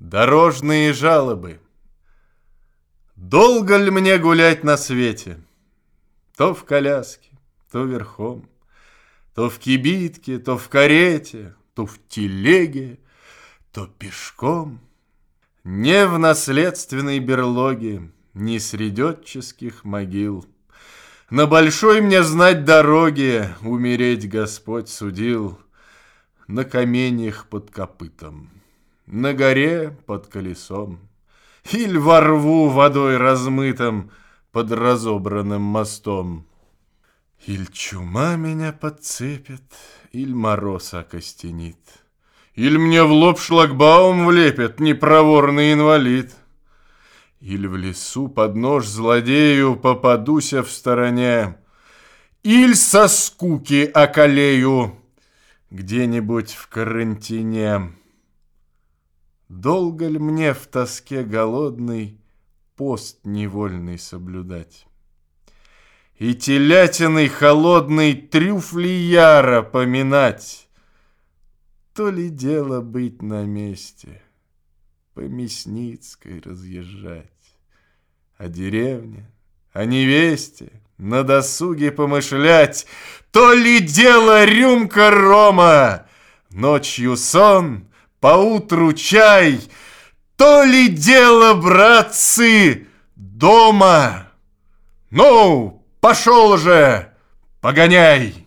Дорожные жалобы. Долго ли мне гулять на свете? То в коляске, то верхом, То в кибитке, то в карете, То в телеге, то пешком. Не в наследственной берлоге, Ни среди отческих могил. На большой мне знать дороге Умереть Господь судил На каменьях под копытом на горе под колесом, Иль во рву водой размытым под разобранным мостом. Иль чума меня подцепит, иль мороз окостенит, Иль мне в лоб шлагбаум влепит непроворный инвалид, Иль в лесу под нож злодею попадуся в стороне, Иль со скуки околею где-нибудь в карантине. Долго ли мне в тоске голодный Пост невольный соблюдать? И телятиной холодной Трюфли яро поминать? То ли дело быть на месте, По Мясницкой разъезжать, О деревне, о невесте, На досуге помышлять, То ли дело рюмка рома, Ночью сон — поутру чай, то ли дело, братцы, дома. Ну, пошел же, погоняй!